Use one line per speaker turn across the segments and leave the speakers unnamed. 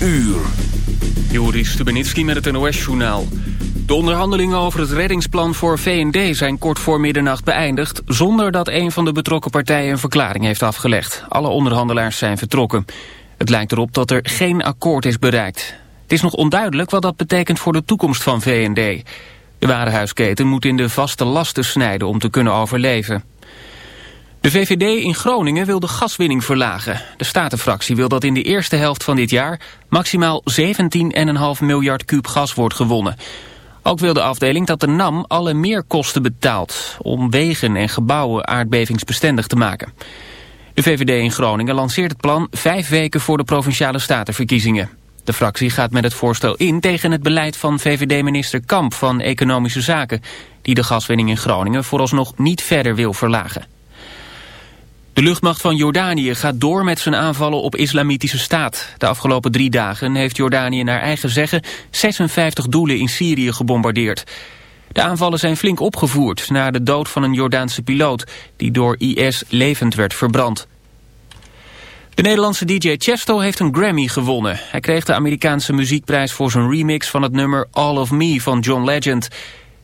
uur.
Joris Stubenitski met het NOS-journaal. De onderhandelingen over het reddingsplan voor V&D zijn kort voor middernacht beëindigd... zonder dat een van de betrokken partijen een verklaring heeft afgelegd. Alle onderhandelaars zijn vertrokken. Het lijkt erop dat er geen akkoord is bereikt. Het is nog onduidelijk wat dat betekent voor de toekomst van V&D. De warenhuisketen moet in de vaste lasten snijden om te kunnen overleven. De VVD in Groningen wil de gaswinning verlagen. De Statenfractie wil dat in de eerste helft van dit jaar... maximaal 17,5 miljard kuub gas wordt gewonnen. Ook wil de afdeling dat de NAM alle meerkosten betaalt... om wegen en gebouwen aardbevingsbestendig te maken. De VVD in Groningen lanceert het plan vijf weken voor de Provinciale Statenverkiezingen. De fractie gaat met het voorstel in tegen het beleid van VVD-minister Kamp van Economische Zaken... die de gaswinning in Groningen vooralsnog niet verder wil verlagen. De luchtmacht van Jordanië gaat door met zijn aanvallen op islamitische staat. De afgelopen drie dagen heeft Jordanië naar eigen zeggen 56 doelen in Syrië gebombardeerd. De aanvallen zijn flink opgevoerd na de dood van een Jordaanse piloot... die door IS levend werd verbrand. De Nederlandse DJ Chesto heeft een Grammy gewonnen. Hij kreeg de Amerikaanse muziekprijs voor zijn remix van het nummer All of Me van John Legend...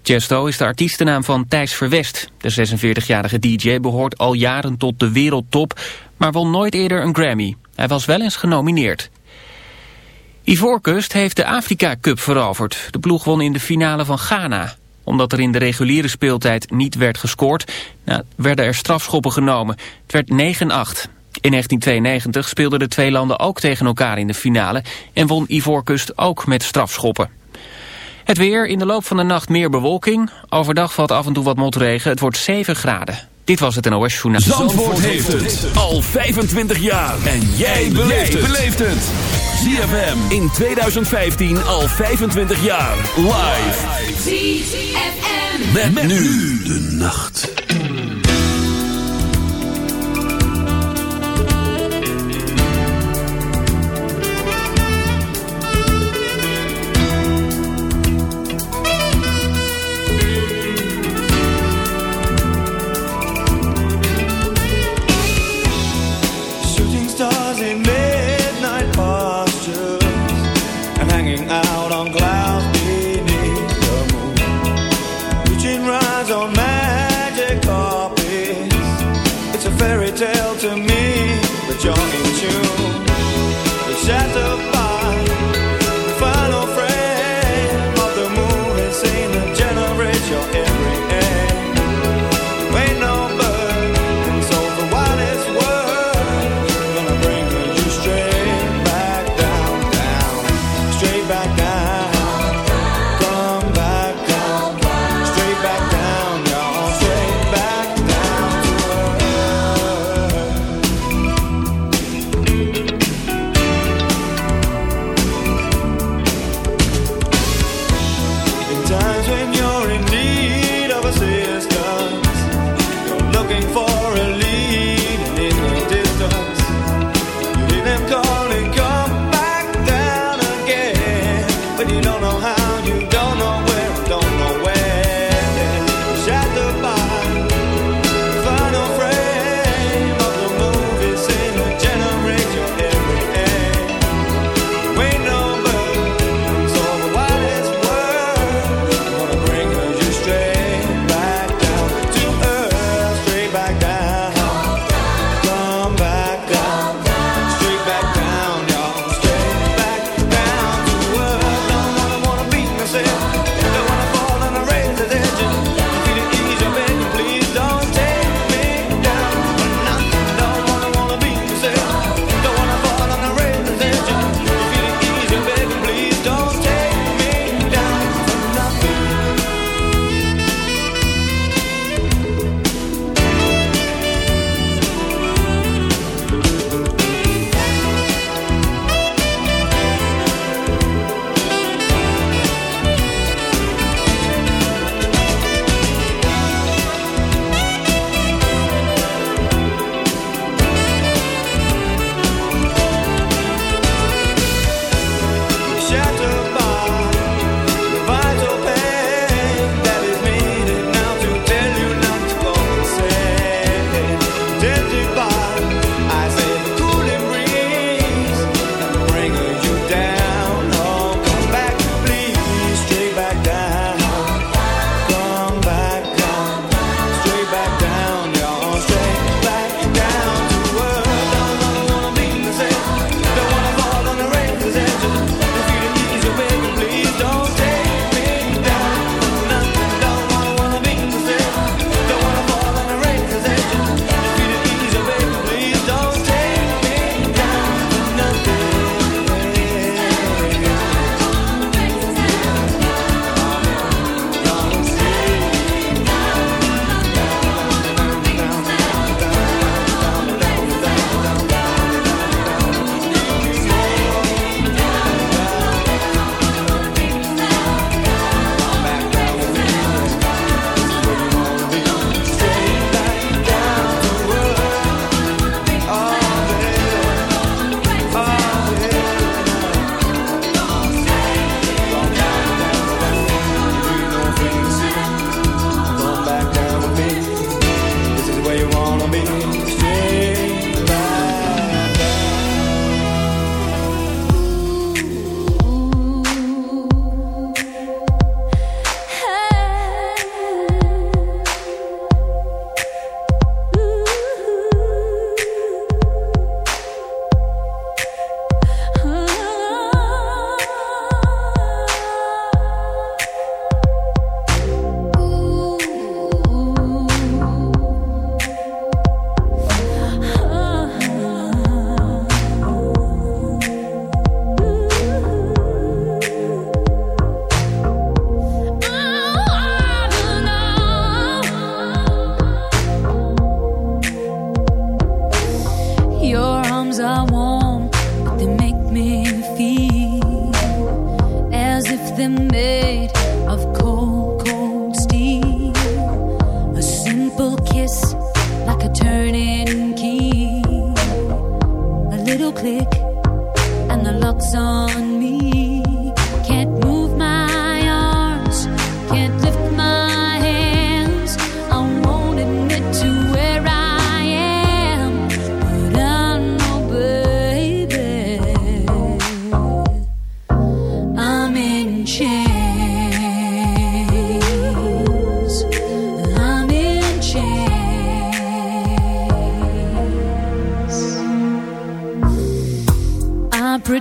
Chesto is de artiestennaam van Thijs Verwest. De 46-jarige DJ behoort al jaren tot de wereldtop, maar won nooit eerder een Grammy. Hij was wel eens genomineerd. Ivoorkust heeft de Afrika Cup veroverd. De ploeg won in de finale van Ghana. Omdat er in de reguliere speeltijd niet werd gescoord, nou, werden er strafschoppen genomen. Het werd 9-8. In 1992 speelden de twee landen ook tegen elkaar in de finale... en won Ivoorkust ook met strafschoppen. Het weer, in de loop van de nacht meer bewolking. Overdag valt af en toe wat motregen. Het wordt 7 graden. Dit was het NOS Journaal.
Zandvoort, heeft het al 25 jaar. En jij beleeft het. ZFM in 2015 al 25 jaar. Live. ZFM. met nu de nacht.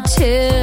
too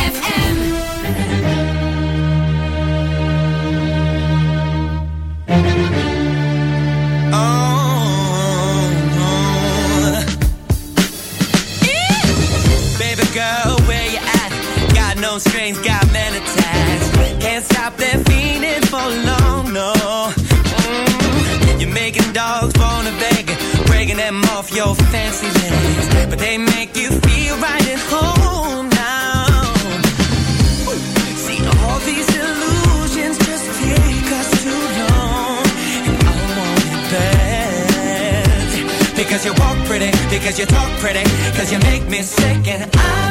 Cause you talk pretty, cause you make me sick And I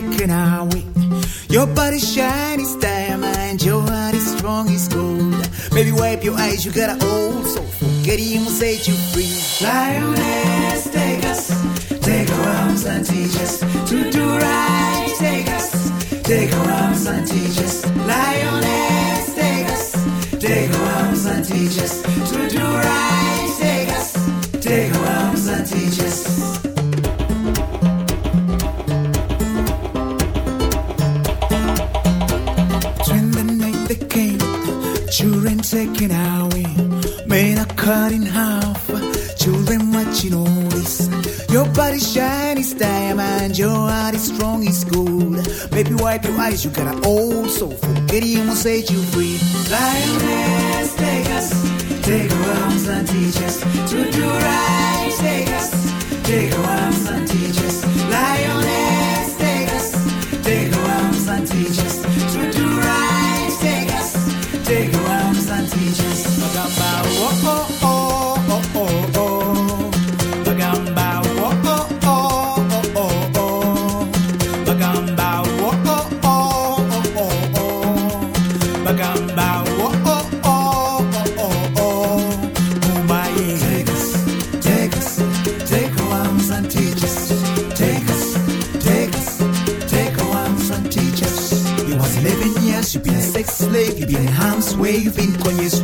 Taken away. Your body's shiny as diamond, your heart is strong as gold. Baby, wipe your eyes, you got an old soul. Forget him set you free. Lioness, take us, take our arms and teach us to do right. Take us, take our arms and teach us. Lioness, take us, take our arms and teach us to do right. Take us, take our arms and teach us. Taken away, men are cut in half. Children watching all this. Your body's shiny as diamond, your heart is strong as gold. Baby, wipe your eyes, you got an old soul. Him will set you free. Lioness, take us, take our arms and teach us to do right. Take us, take our arms and teach us. Lioness,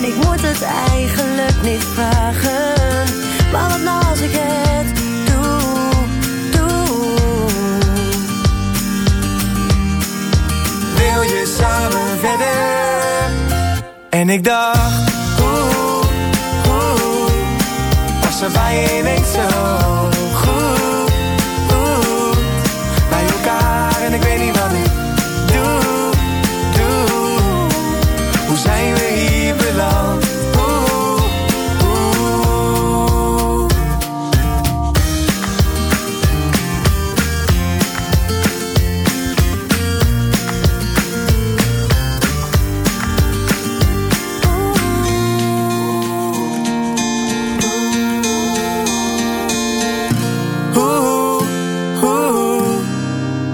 En ik moet het eigenlijk niet vragen. Maar wat nou als ik het doe, doe.
Wil je samen verder? En ik dacht, oeh, oeh. Was er bij je ineens zo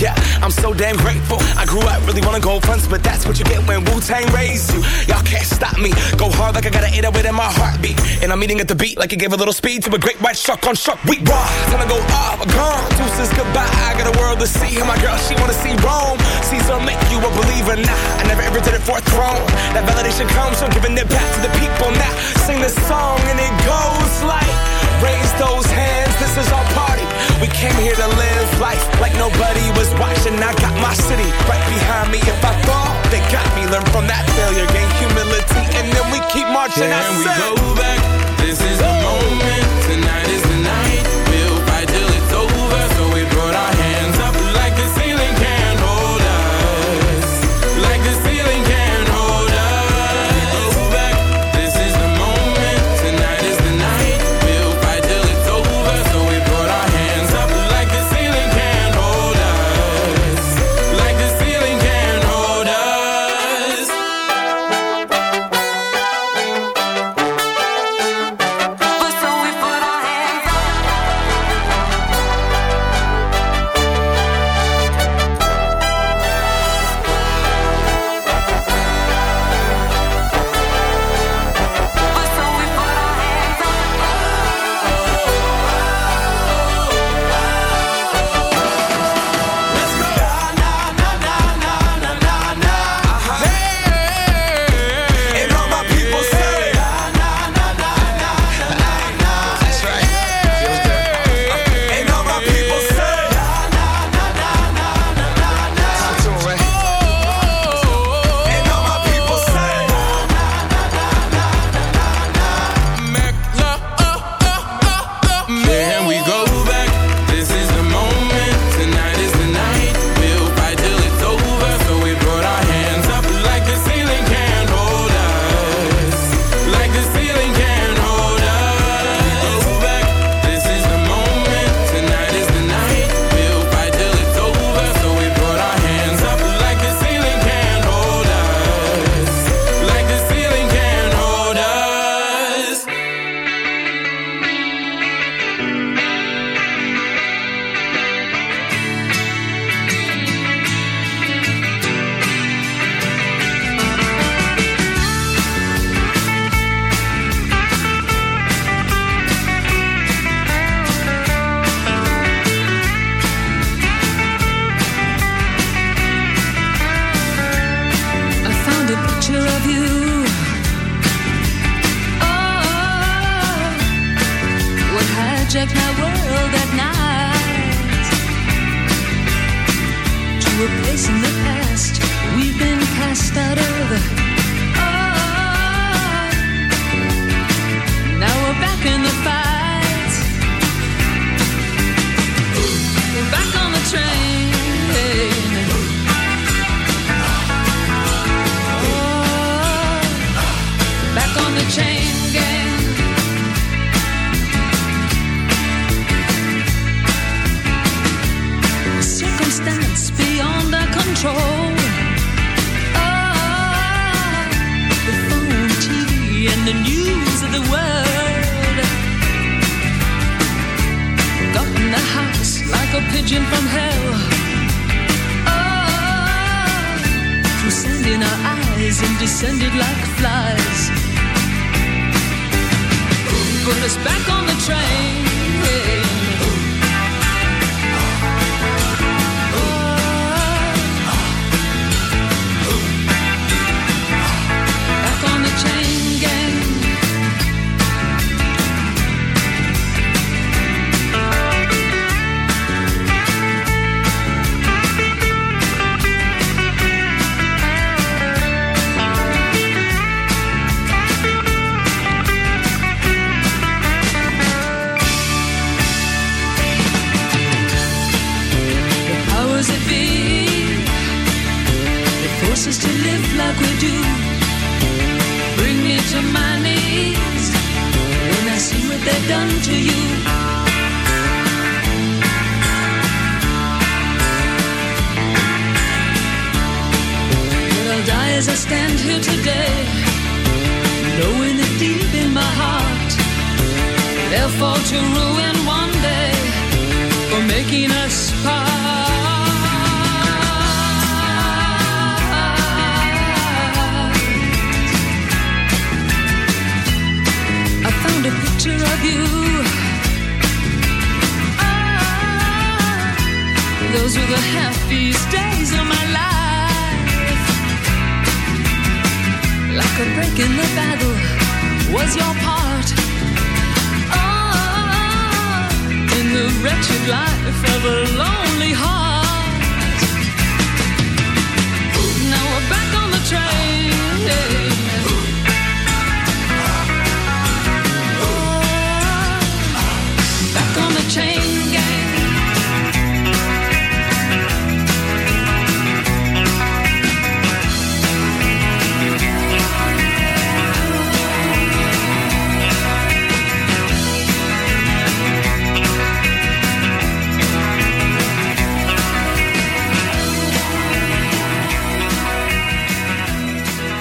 Yeah, I'm so damn grateful. I grew up really wanna go fronts, but that's what you get when Wu Tang raised you. Y'all can't stop me. Go hard like I got an 808 in my heartbeat. And I'm eating at the beat like it gave a little speed to a great white shark on shark. We raw. Time to go off, gone. Deuces goodbye. I world to see. My girl, she wanna see Rome. Caesar make you a believer. Nah, I never ever did it for a throne. That validation comes from giving it back to the people. Now sing this song and it goes like, raise those hands. This is our party. We came here to live life like nobody was watching. I got my city right behind me. If I fall, they got me. Learn from that failure, gain humility, and then we keep marching. I
Can we go back? This is the moment. Tonight is the night.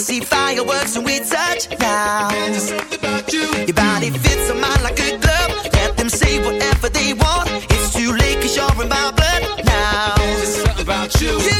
see fireworks when we touch now.
There's something about you.
Your body fits on mine like a glove. Let them say whatever they want. It's too late cause you're in my blood now.
There's something about you.
You